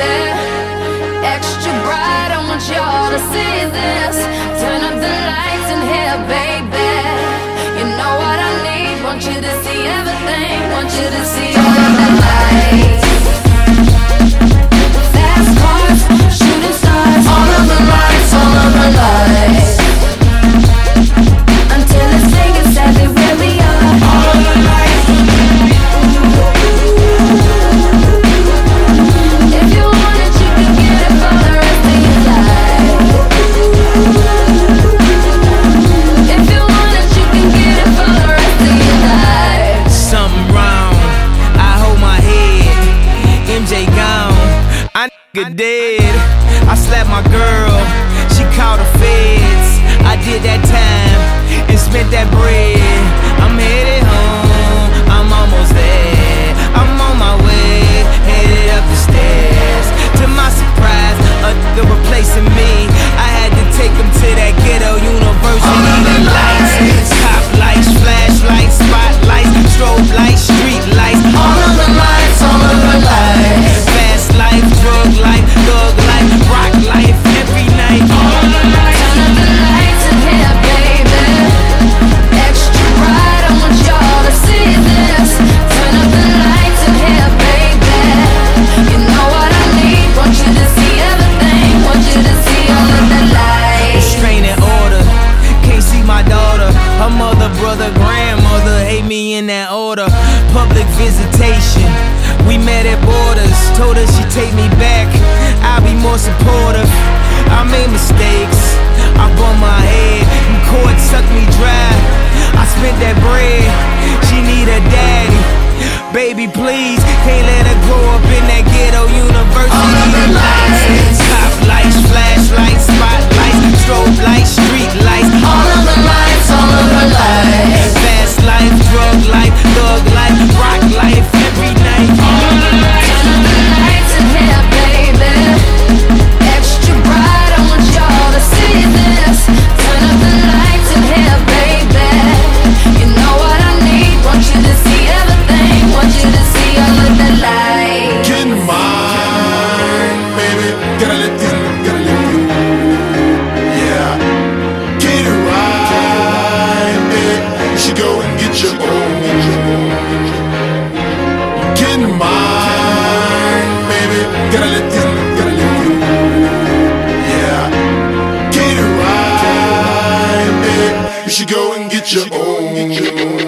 extra bright. I want y'all to see this. nigga dead. I slapped my girl. brother, grandmother, hate me in that order. Public visitation, we met at Borders. Told her she take me back, I'll be more supportive. I made mistakes, I bumped my head, and court sucked me dry. I spent that bread, she need a daddy. Baby, please, can't let get your own. Get your own.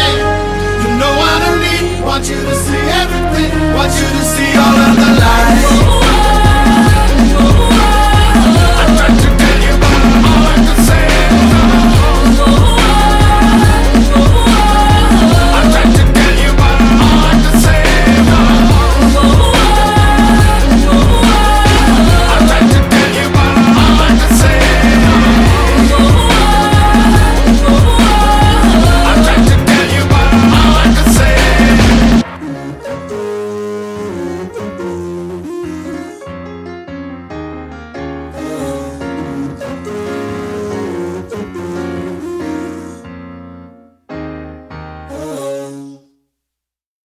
Want you to see all of the lights.